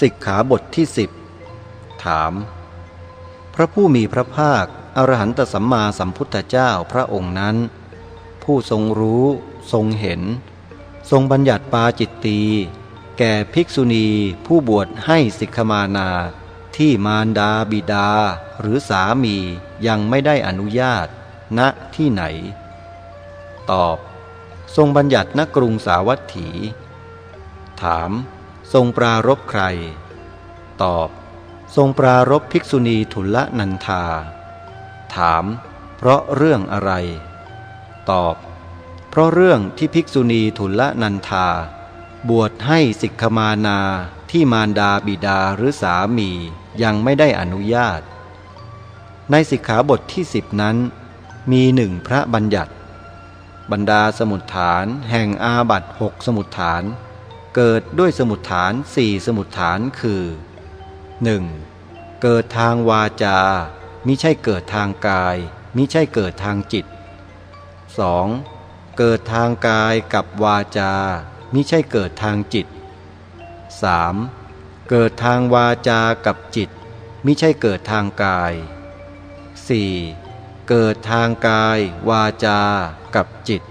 สิกขาบทที่สิบถาม พระผู้มีพระภาค อรหันตสัมมาสัมพุทธเจ้าพระองค์นั้น ผู้ทรงรู้ทรงเห็น ทรงบัญญัติปาจิตตี แก่ภิกษุณีผู้บวชให้สิกขมานา ที่มารดาบิดา หรือสามียังไม่ได้อนุญาตณที่ไหน ตอบ ทรงบัญญัติณกรุงสาวัตถี ถาม ทรงปรารบใคร ตอบ ทรงปรารบภิกษุณีทุลนันธา ถาม เพราะเรื่องอะไร ตอบ เพราะเรื่องที่ภิกษุณีทุลนันธา บวชให้สิกขมานาที่มารดาบิดาหรือสามียังไม่ได้อนุญาต ในสิกขาบทที่สิบนั้น มีหนึ่งพระบัญญัติ บรรดาสมุดฐานแห่งอาบัตหกสมุดฐาน เกิดด้วยสมุดฐานสี่สมุดฐานคือ 1. เกิดทางวาจา มิใช่เกิดทางกาย มิใช่เกิดทางจิต 2. เกิดทางกายกับวาจา มิใช่เกิดทางจิต 3. เกิดทางวาจากับจิต มิใช่เกิดทางกาย 4. เกิดทางกายวาจากับจิต